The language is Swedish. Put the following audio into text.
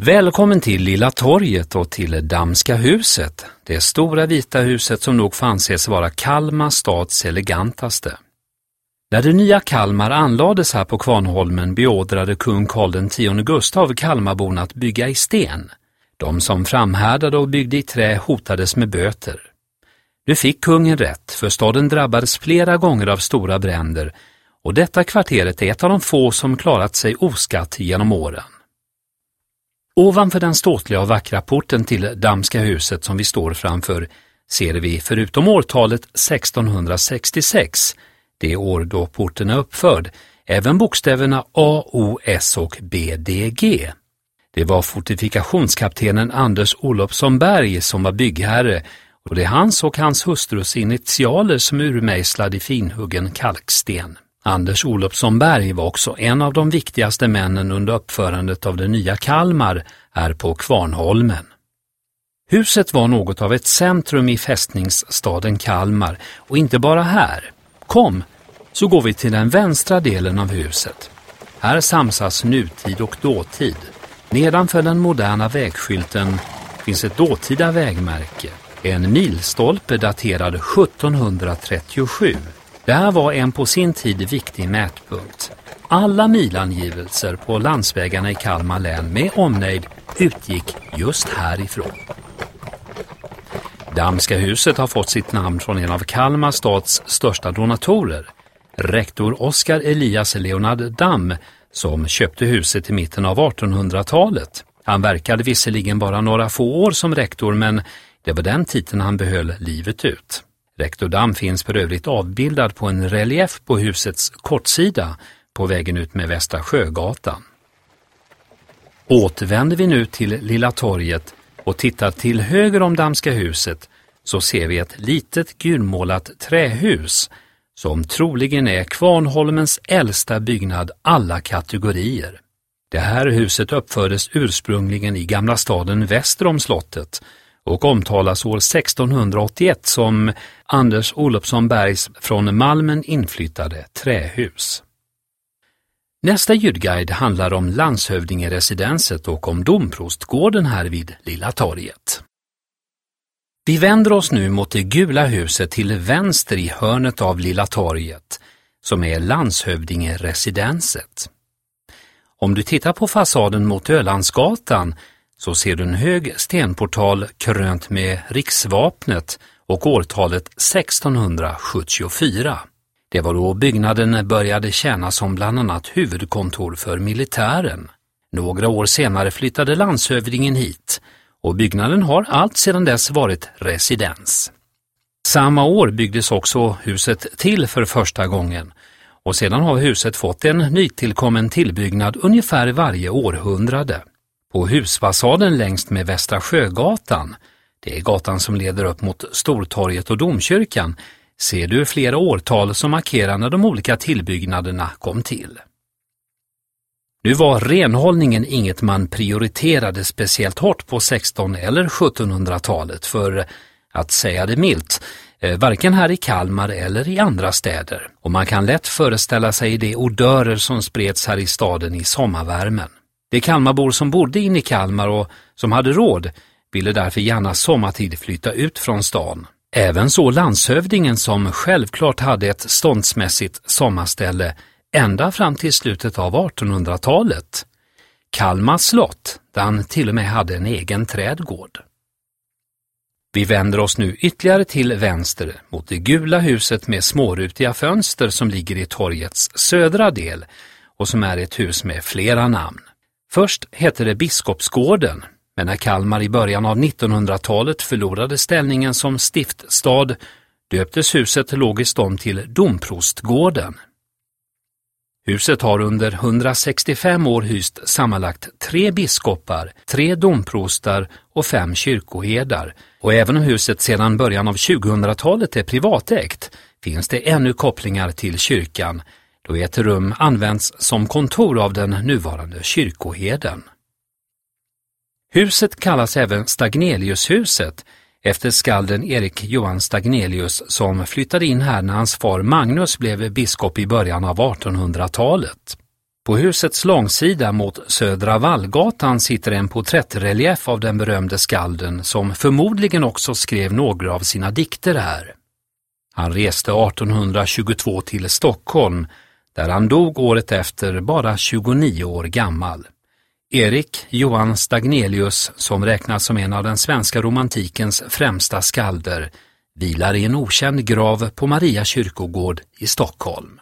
Välkommen till Lilla torget och till Damska huset, det stora vita huset som nog får anses vara Kalmar stads elegantaste. När det nya Kalmar anlades här på Kvarnholmen beordrade kung Karl X Gustav Kalmarborna att bygga i sten. De som framhärdade och byggde i trä hotades med böter. Nu fick kungen rätt, för staden drabbades flera gånger av stora bränder och detta kvarteret är ett av de få som klarat sig oskatt genom åren. Ovanför den ståtliga och vackra porten till Damska huset som vi står framför ser vi förutom årtalet 1666, det år då porten är uppförd, även bokstäverna A, O, S och B, D, G. Det var fortifikationskaptenen Anders Olofsson Berg som var byggherre och det är hans och hans hustrus initialer som urmejslade i finhuggen kalksten. Anders Olofsson Berg var också en av de viktigaste männen under uppförandet av det nya Kalmar här på Kvarnholmen. Huset var något av ett centrum i fästningsstaden Kalmar och inte bara här. Kom, så går vi till den vänstra delen av huset. Här samsas nutid och dåtid. Nedanför den moderna vägskylten finns ett dåtida vägmärke, en milstolpe daterad 1737. Det här var en på sin tid viktig mätpunkt. Alla milangivelser på landsvägarna i Kalmar län med omnejd utgick just härifrån. Damska huset har fått sitt namn från en av Kalmar stads största donatorer, rektor Oskar Elias Leonard Damm, som köpte huset i mitten av 1800-talet. Han verkade visserligen bara några få år som rektor men det var den titeln han behöll livet ut. Rektor Damm finns för övrigt avbildad på en relief på husets kortsida på vägen ut med Västra Sjögatan. Återvänder vi nu till Lilla torget och tittar till höger om Damska huset så ser vi ett litet gulmålat trähus som troligen är Kvarnholmens äldsta byggnad alla kategorier. Det här huset uppfördes ursprungligen i Gamla staden väster om slottet och omtalas år 1681 som Anders Olofsson Bergs från Malmen inflyttade trähus. Nästa ljudguide handlar om landshövdingeresidenset och om domprostgården här vid Lilla torget. Vi vänder oss nu mot det gula huset till vänster i hörnet av Lilla torget, som är landshövdingeresidenset. Om du tittar på fasaden mot Ölandsgatan så ser du en hög stenportal krönt med riksvapnet och årtalet 1674. Det var då byggnaden började tjäna som bland annat huvudkontor för militären. Några år senare flyttade landshövdingen hit och byggnaden har allt sedan dess varit residens. Samma år byggdes också huset till för första gången och sedan har huset fått en nytillkommen tillbyggnad ungefär varje århundrade. På husfasaden längst med Västra Sjögatan, det är gatan som leder upp mot Stortorget och domkyrkan, ser du flera årtal som markerar när de olika tillbyggnaderna kom till. Nu var renhållningen inget man prioriterade speciellt hårt på 16 eller 1700-talet för att säga det milt, eh, varken här i Kalmar eller i andra städer och man kan lätt föreställa sig de odörer som spreds här i staden i sommarvärmen. De Kalmarbor som bodde inne i Kalmar och som hade råd ville därför gärna sommartid flytta ut från stan. Även så landshövdingen som självklart hade ett ståndsmässigt sommarställe ända fram till slutet av 1800-talet. Kalmar slott, där han till och med hade en egen trädgård. Vi vänder oss nu ytterligare till vänster mot det gula huset med smårutiga fönster som ligger i torgets södra del och som är ett hus med flera namn. Först hette det Biskopsgården, men när Kalmar i början av 1900-talet förlorade ställningen som stiftstad döptes huset logiskt om till Domprostgården. Huset har under 165 år hyst sammanlagt tre biskopar, tre domprostar och fem kyrkoherdar. Och även om huset sedan början av 2000-talet är privatägt finns det ännu kopplingar till kyrkan då ett rum används som kontor av den nuvarande kyrkoherden. Huset kallas även Stagneliushuset efter skalden Erik Johan Stagnelius som flyttade in här när hans far Magnus blev biskop i början av 1800-talet. På husets långsida mot Södra Vallgatan sitter en porträttrelief av den berömde skalden som förmodligen också skrev några av sina dikter här. Han reste 1822 till Stockholm där han dog året efter bara 29 år gammal. Erik Johan Stagnelius, som räknas som en av den svenska romantikens främsta skalder, vilar i en okänd grav på Maria kyrkogård i Stockholm.